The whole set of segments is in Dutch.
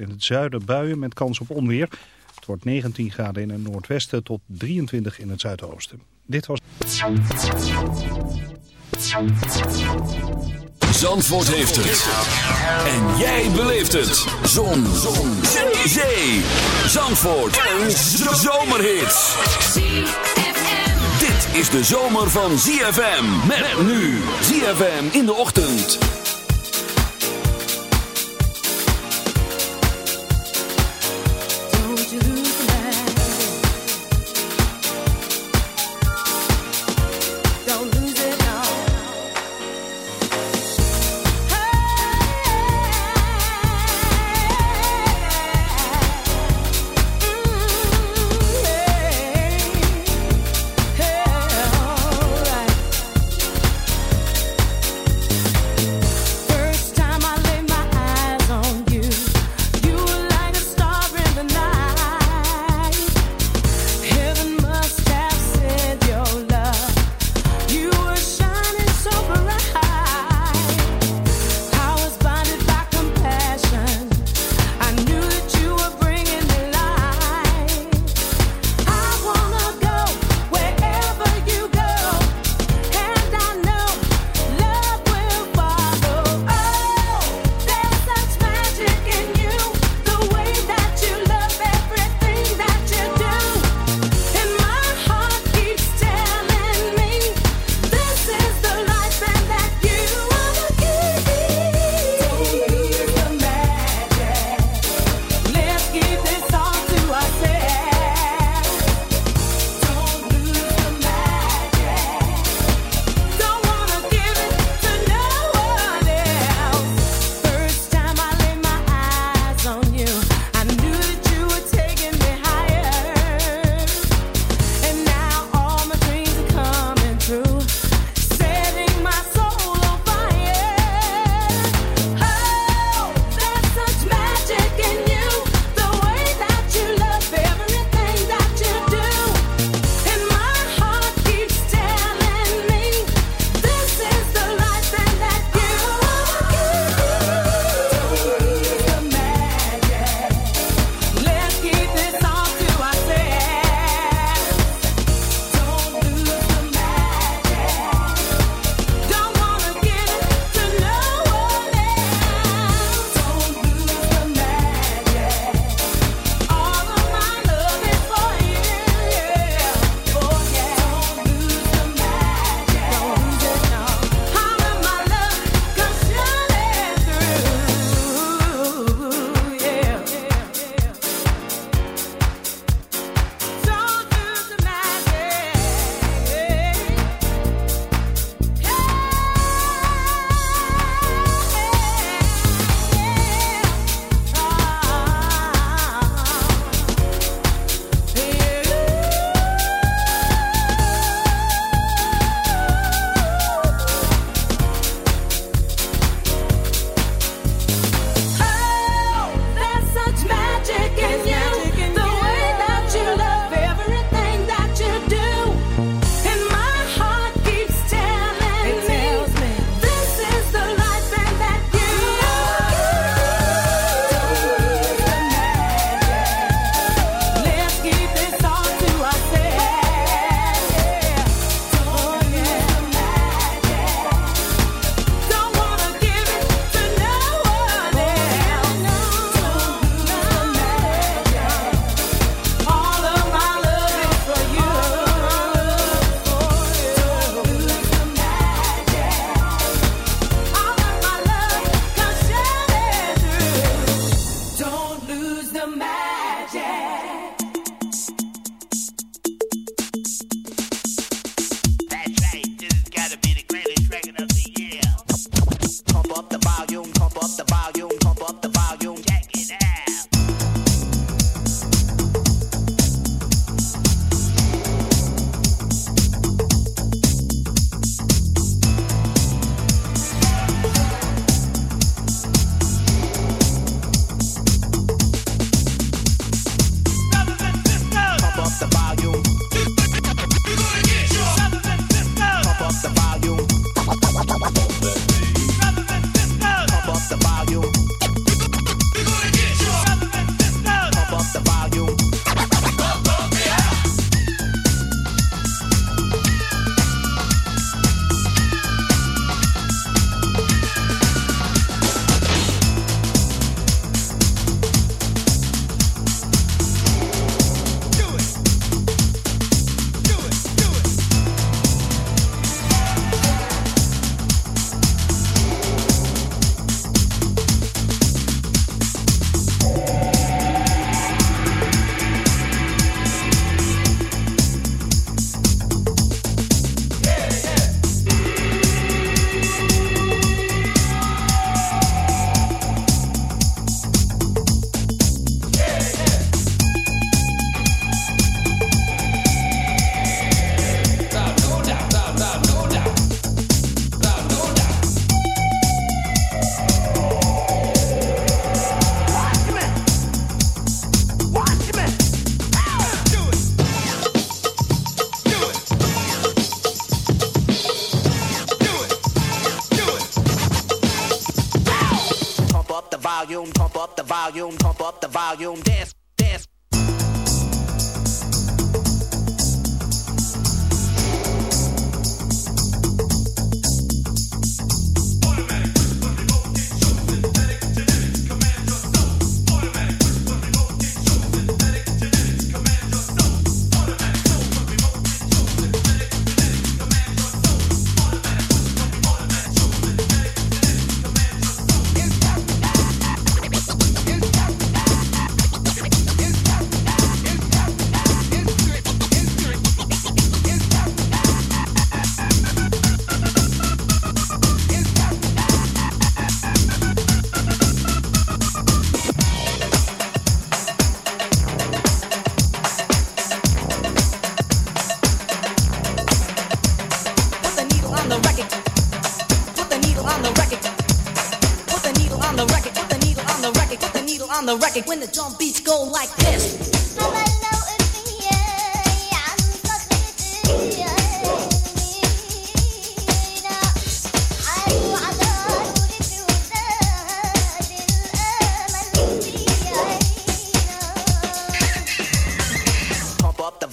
in het zuiden buien met kans op onweer. Het wordt 19 graden in het noordwesten tot 23 in het zuidoosten. Dit was... Zandvoort heeft het. En jij beleeft het. Zon. Zon. Zee. Zandvoort. Een zomerhit. Dit is de zomer van ZFM. Met nu. ZFM in de ochtend.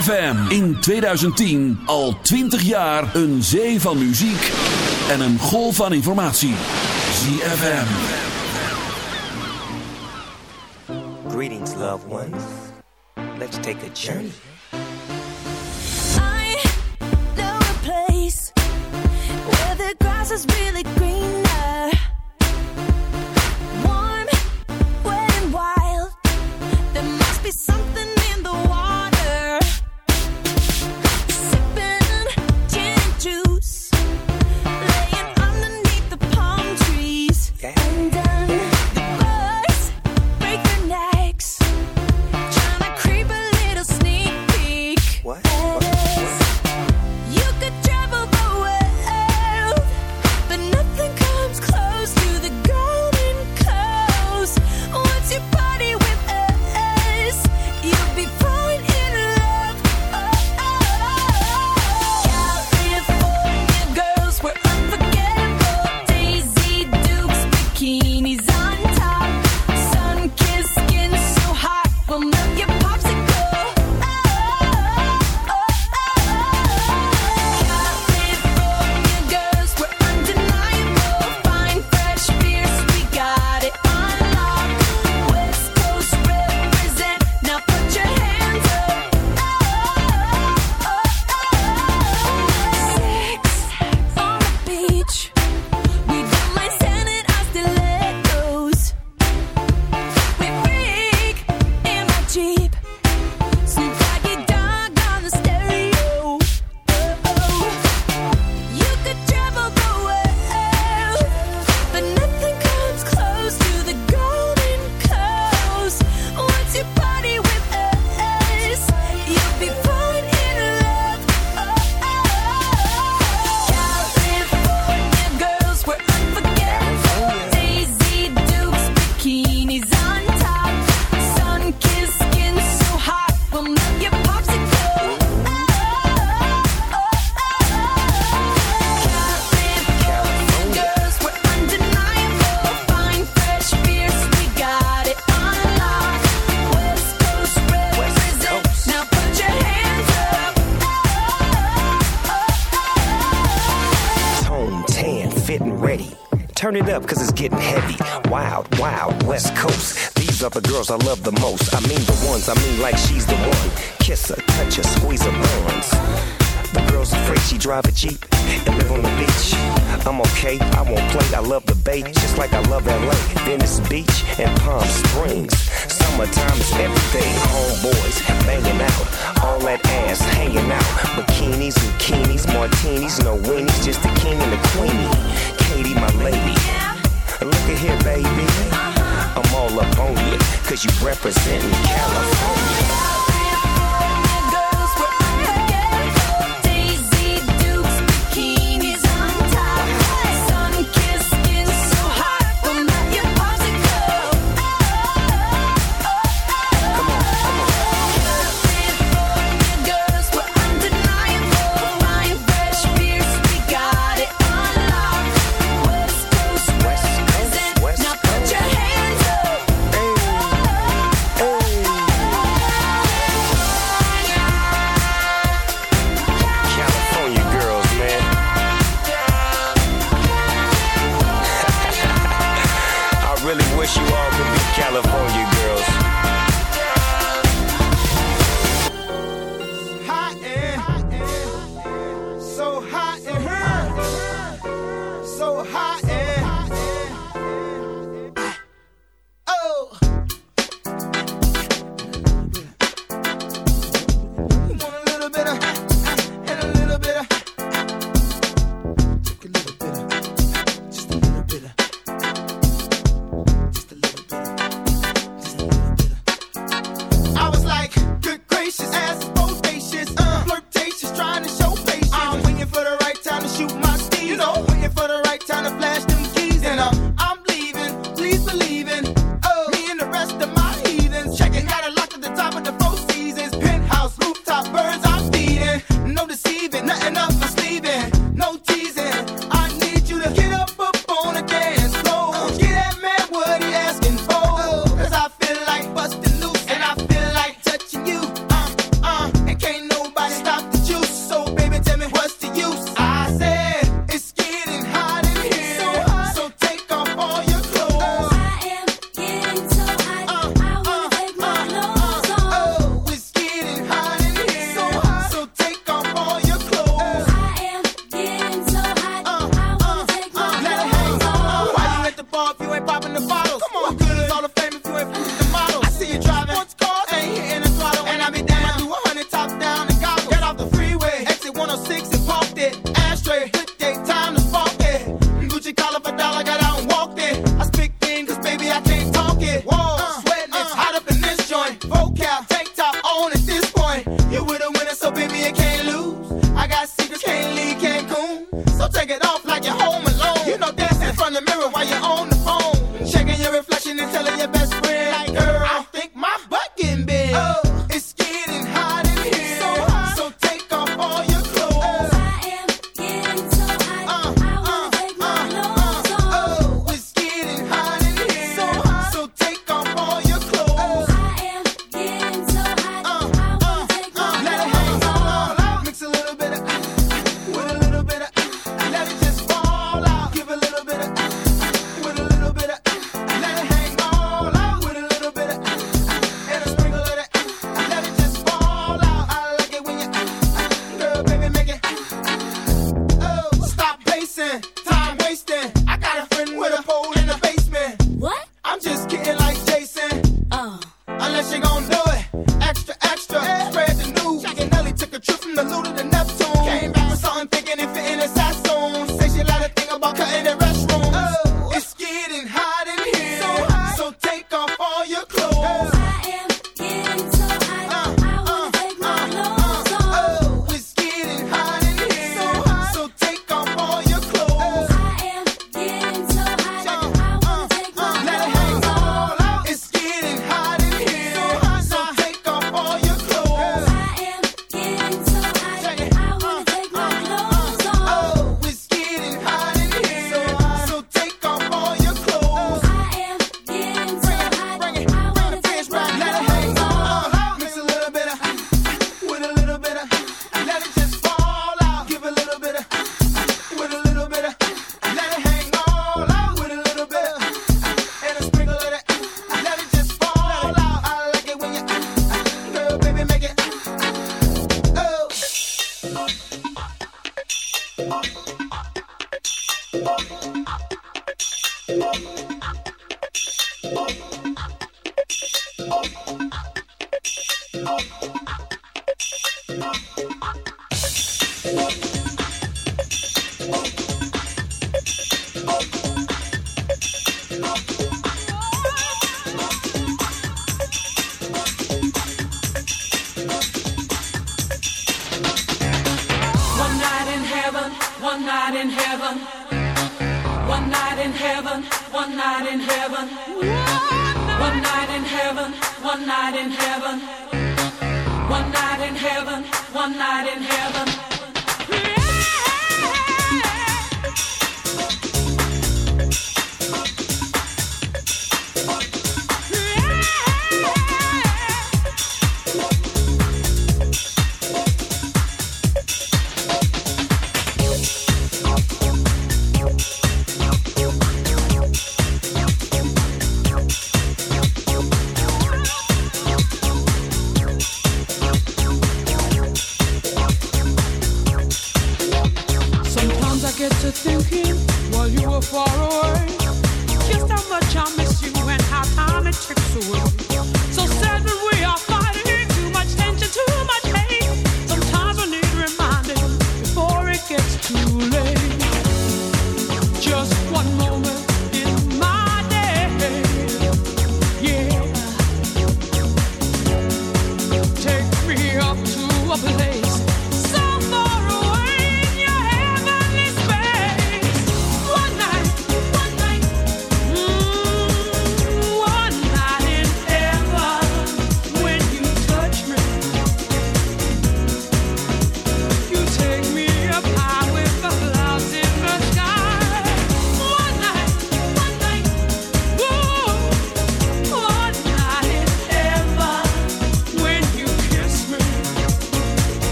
FM in 2010 al 20 jaar een zee van muziek en een golf van informatie. ZFM. Greetings loved ones. Let's take a journey. I know a place where the grass is really green. Beach and Palm Springs. Summertime is everything. Homeboys banging out, all that ass hanging out. Bikinis, bikinis, martinis, no weenies, just the king and the queenie. Katie, my lady. Look at here, baby. I'm all up on you, cause you representing California.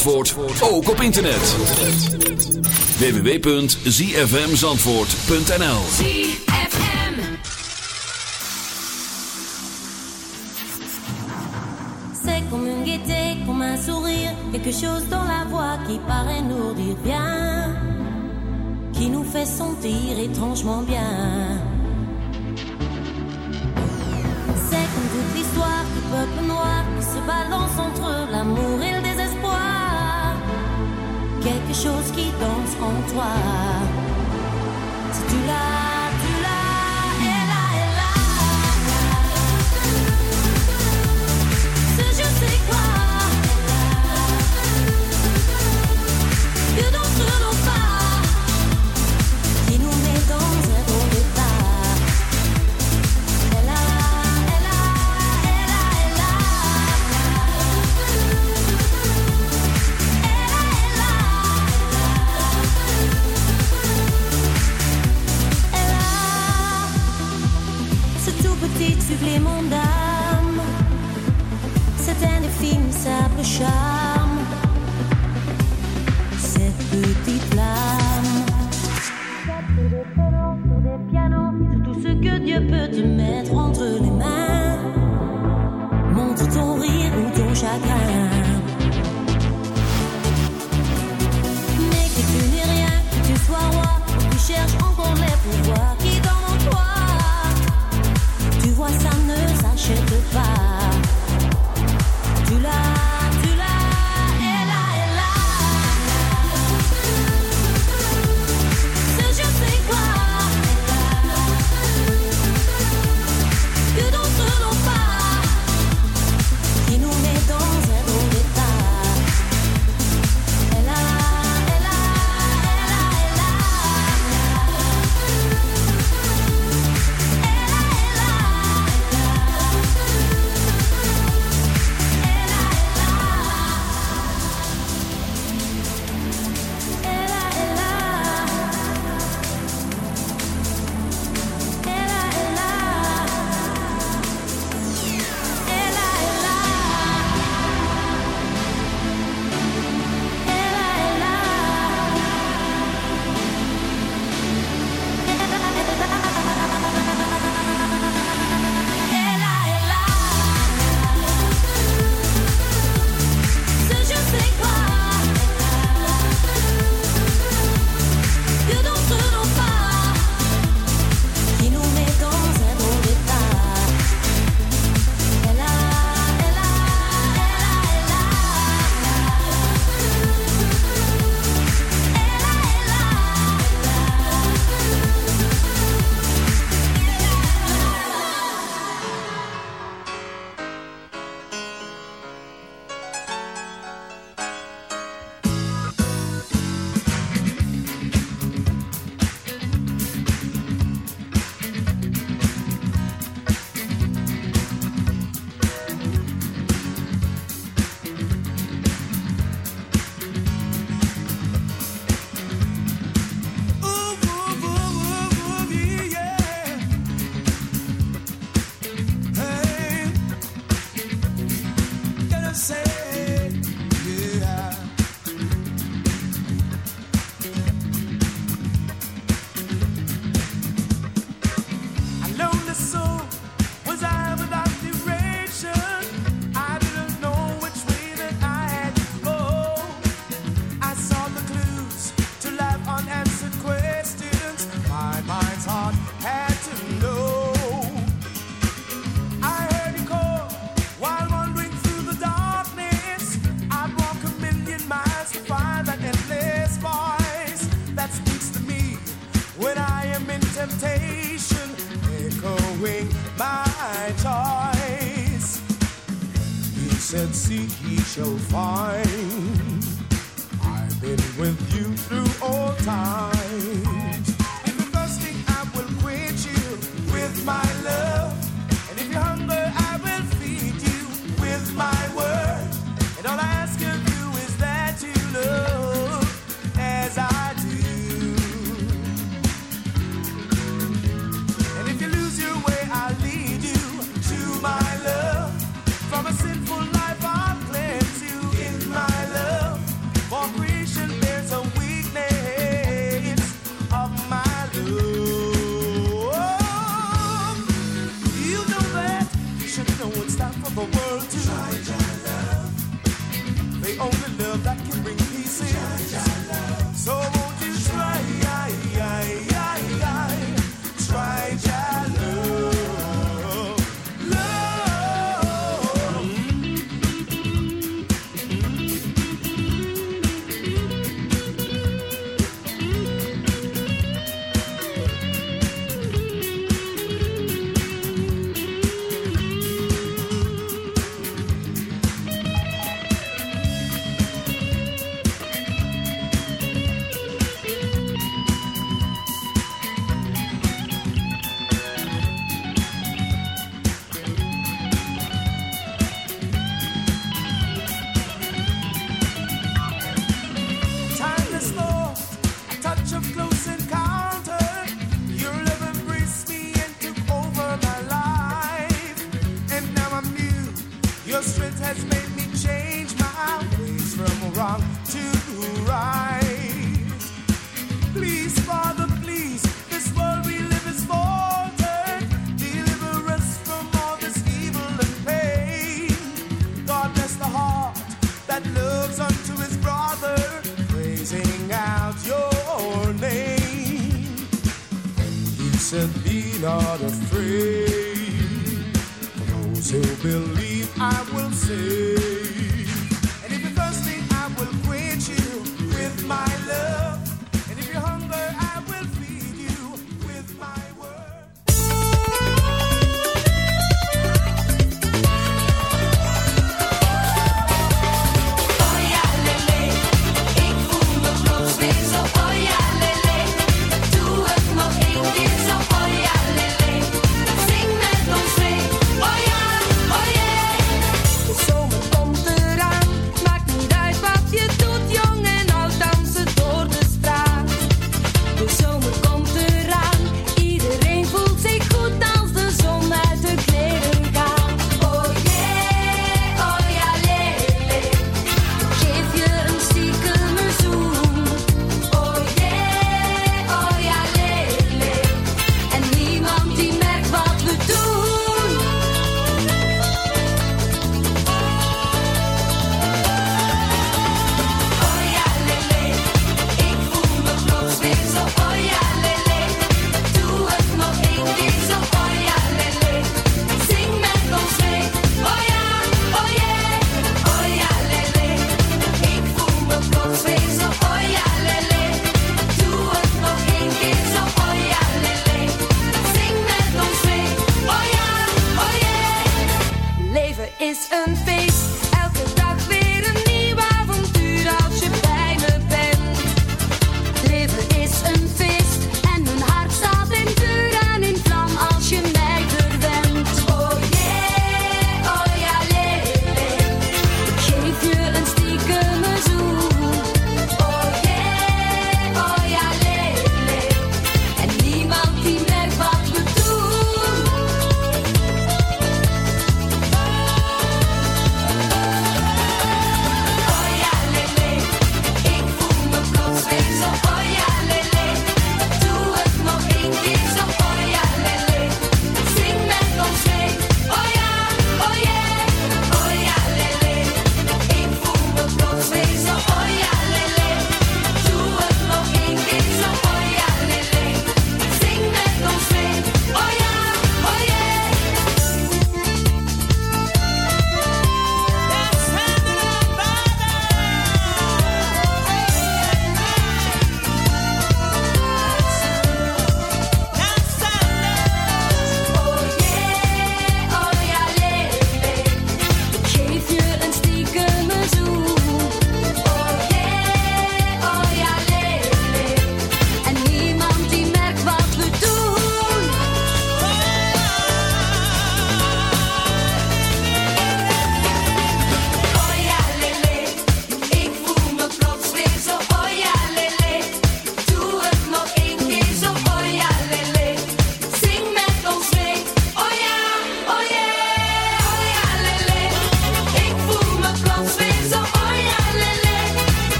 Zandvoort ook op internet. www.zfmzandvoort.nl ZFM. C'est comme une gaieté, comme un sourire. Quelque chose dans la voix qui paraît nous dire bien. Qui nous fait sentir étrangement bien. C'est comme toute l'histoire du peuple noir Qui se balance entre l'amour et le quelque chose qui danse en toi. Si tu l'as.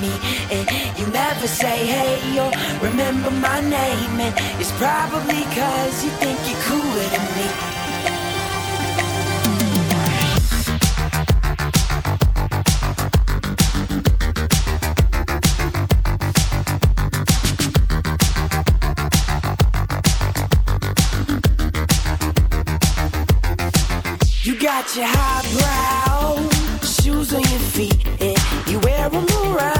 me. And you never say hey or remember my name. And it's probably cause you think you're cooler than me. got your high brow shoes on your feet and you wear them around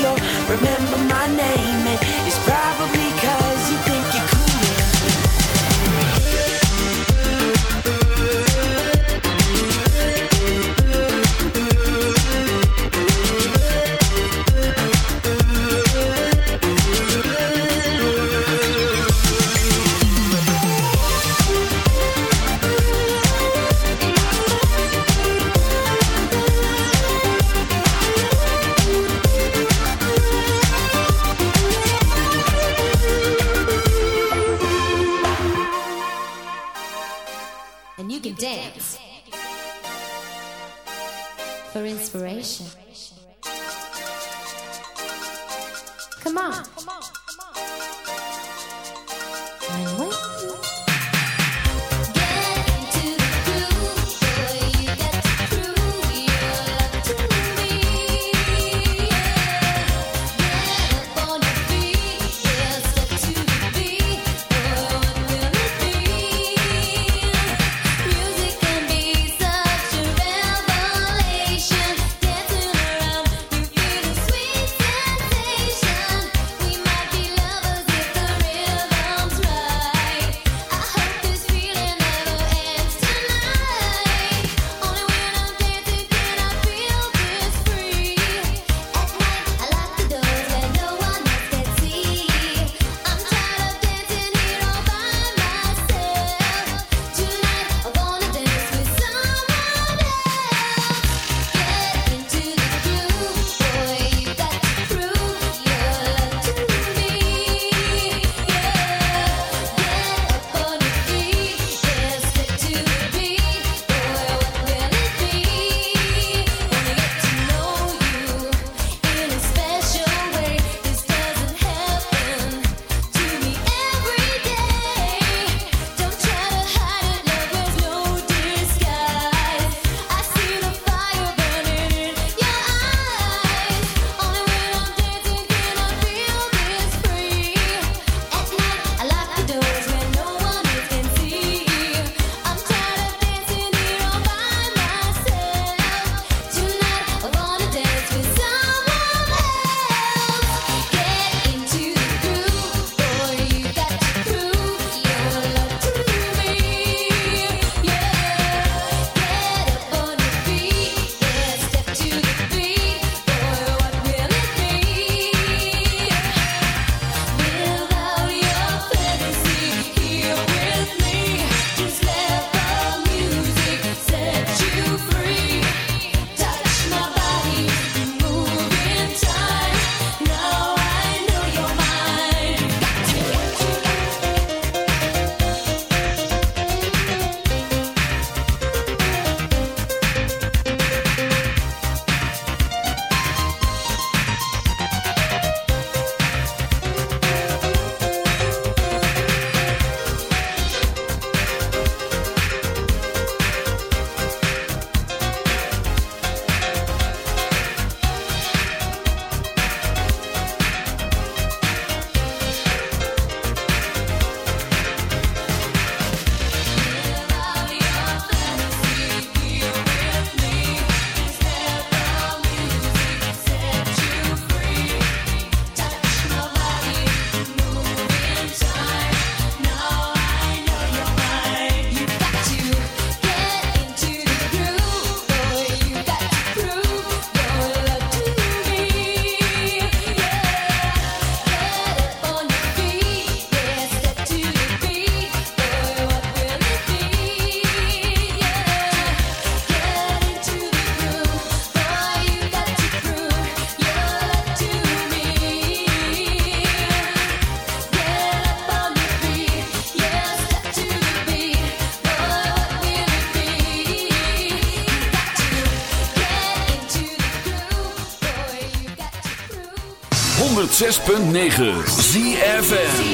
106.9 ZFN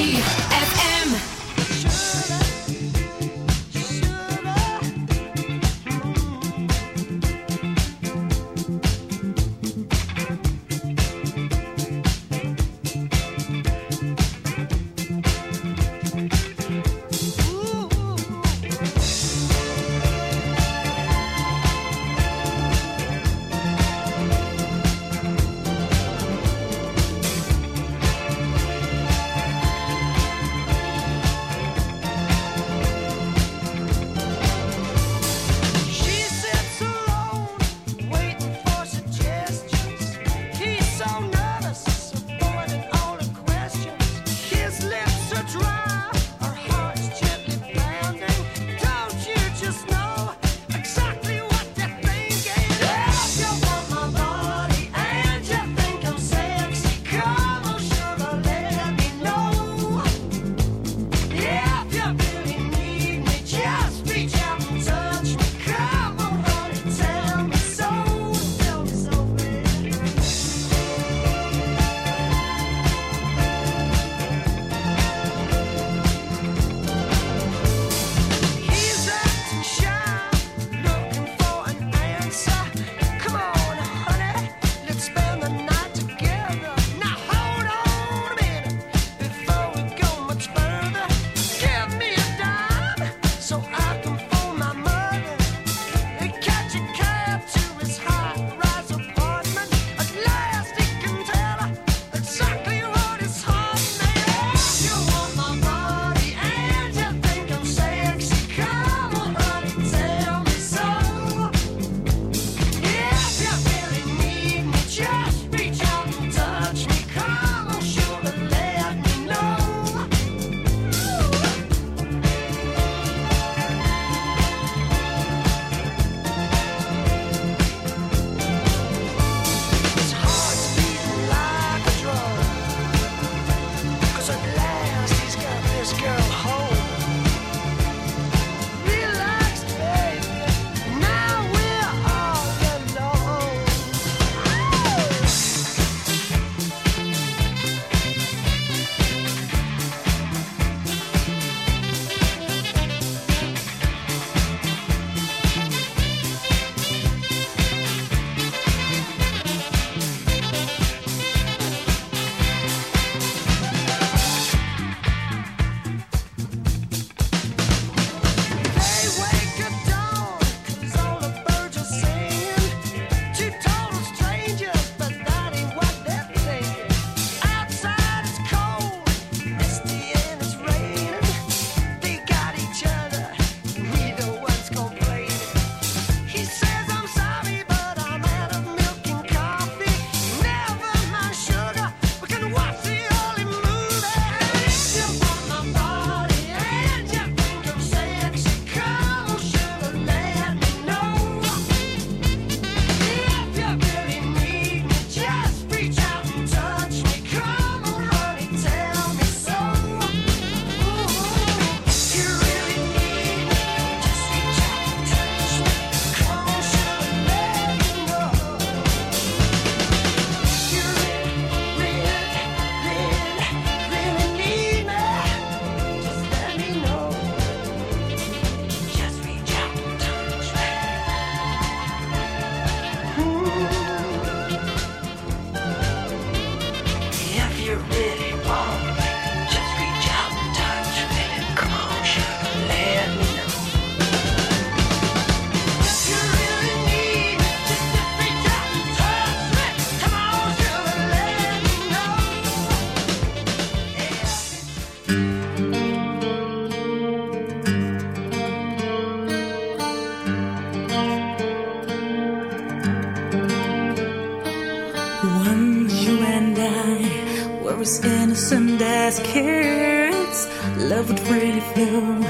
We're as innocent as kids. Love would freely flow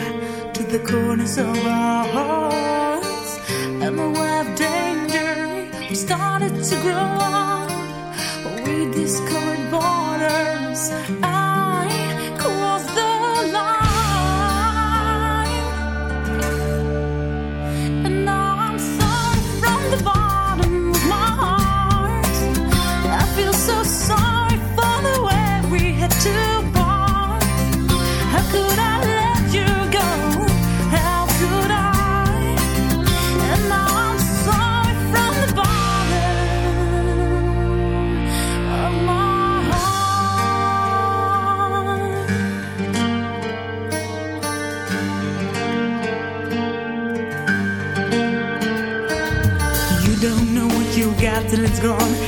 to the corners of our hearts. And the Unaware of danger, we started to grow up. We discovered borders. Gone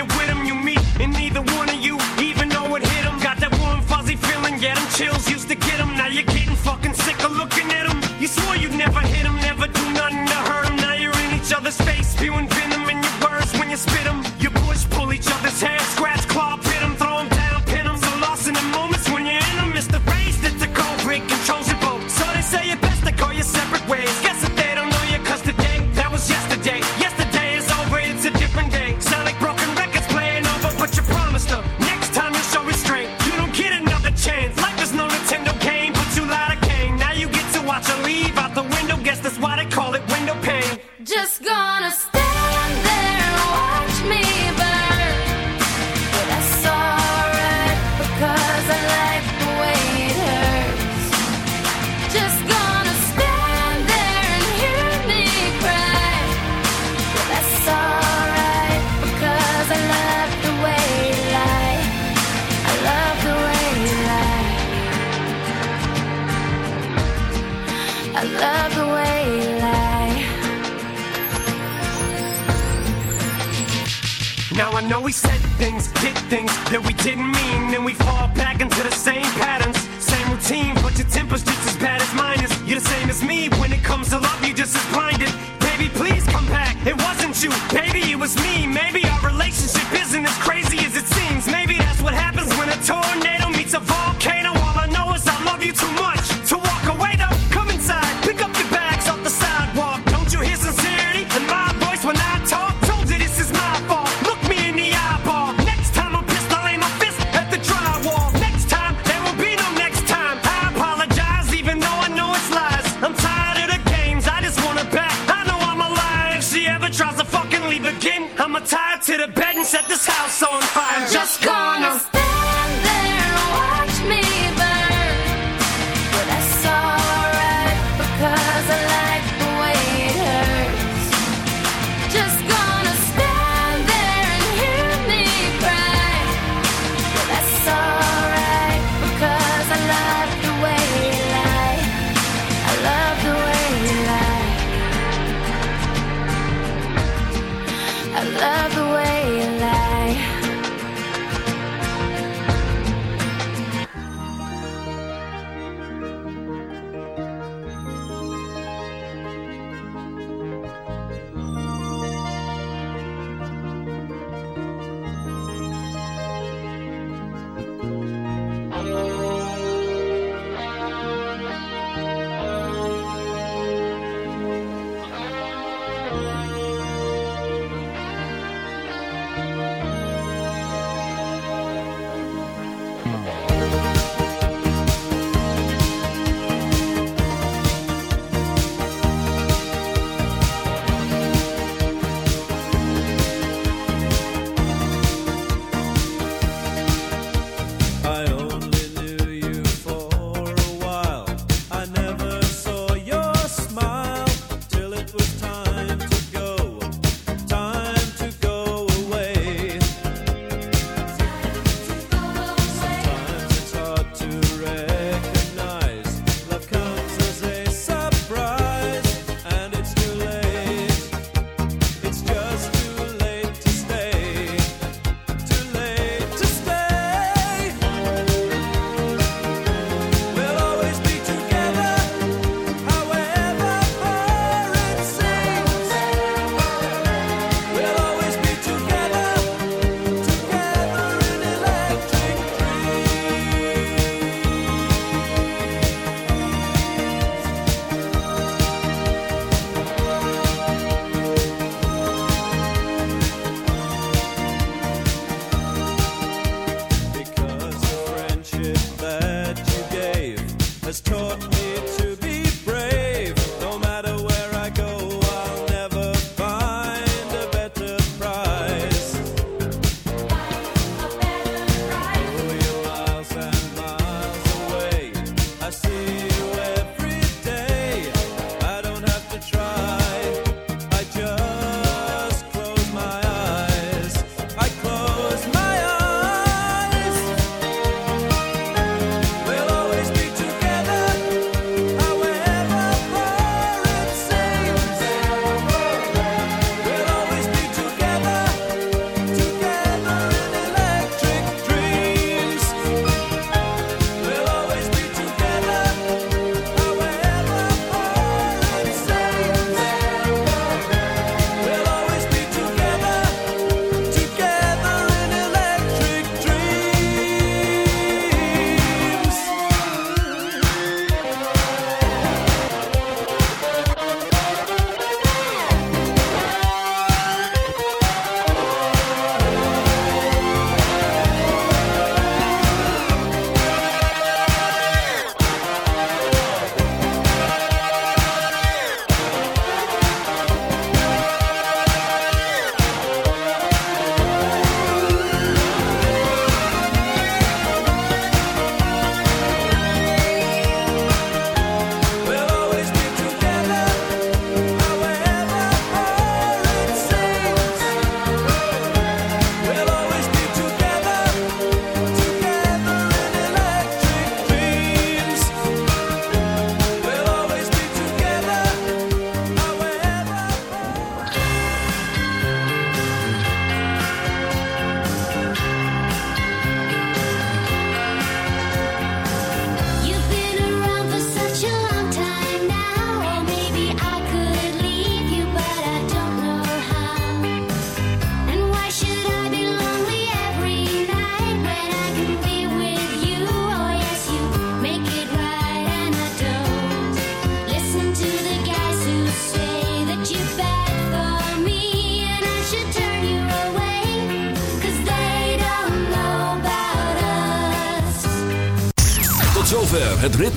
you're with them, you meet, and neither one of you even know it hit them. Got that warm, fuzzy feeling, yeah, them chills used to get them. Now you're getting fucking sick of looking at them. You swore you'd never hit them, never do nothing to hurt them. Now you're in each other's face, spewing venom.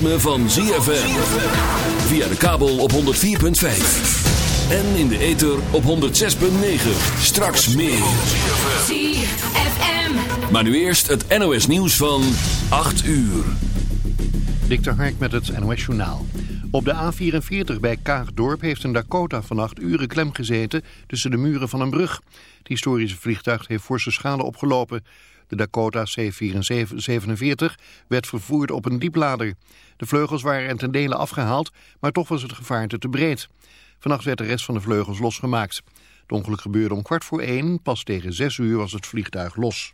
Ritme van ZFM. Via de kabel op 104.5. En in de ether op 106.9. Straks meer. ZFM. Maar nu eerst het NOS nieuws van 8 uur. Dik Hark met het NOS Journaal. Op de A44 bij Kaagdorp heeft een Dakota vannacht uren klem gezeten tussen de muren van een brug. Het historische vliegtuig heeft forse schade opgelopen. De Dakota C-47 werd vervoerd op een dieplader. De vleugels waren er ten dele afgehaald, maar toch was het gevaarte te breed. Vannacht werd de rest van de vleugels losgemaakt. Het ongeluk gebeurde om kwart voor één, pas tegen zes uur was het vliegtuig los.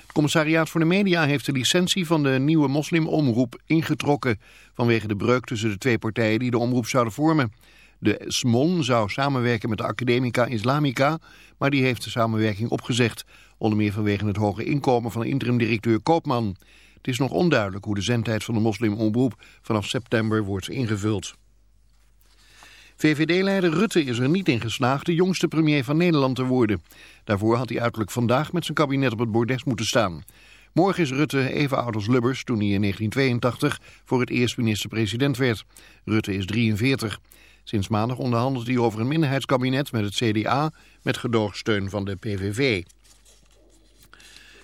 Het commissariaat voor de media heeft de licentie van de nieuwe moslimomroep ingetrokken... vanwege de breuk tussen de twee partijen die de omroep zouden vormen. De SMON zou samenwerken met de Academica Islamica, maar die heeft de samenwerking opgezegd. Onder meer vanwege het hoge inkomen van interim-directeur Koopman. Het is nog onduidelijk hoe de zendtijd van de moslimomroep vanaf september wordt ingevuld. VVD-leider Rutte is er niet in geslaagd de jongste premier van Nederland te worden. Daarvoor had hij uiterlijk vandaag met zijn kabinet op het bordes moeten staan. Morgen is Rutte even oud als Lubbers toen hij in 1982 voor het eerst minister-president werd. Rutte is 43. Sinds maandag onderhandelt hij over een minderheidskabinet met het CDA met gedoogsteun van de PVV.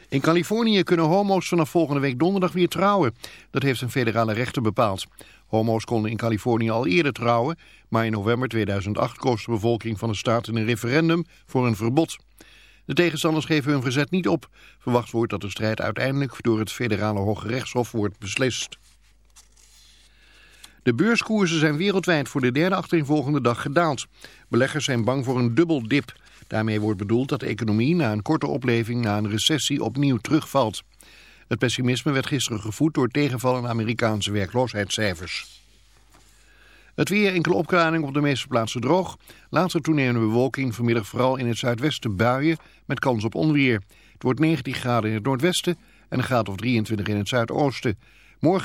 In Californië kunnen homo's vanaf volgende week donderdag weer trouwen. Dat heeft een federale rechter bepaald. Homo's konden in Californië al eerder trouwen, maar in november 2008 koos de bevolking van de staat in een referendum voor een verbod. De tegenstanders geven hun verzet niet op. Verwacht wordt dat de strijd uiteindelijk door het federale Hoge Rechtshof wordt beslist. De beurskoersen zijn wereldwijd voor de derde achtereenvolgende dag gedaald. Beleggers zijn bang voor een dubbel dip. Daarmee wordt bedoeld dat de economie na een korte opleving na een recessie opnieuw terugvalt. Het pessimisme werd gisteren gevoed door tegenvallende Amerikaanse werkloosheidscijfers. Het weer, enkele opklaring op de meeste plaatsen droog. Later toenemende bewolking, vanmiddag vooral in het zuidwesten buien met kans op onweer. Het wordt 19 graden in het noordwesten en een graad of 23 in het zuidoosten. Morgen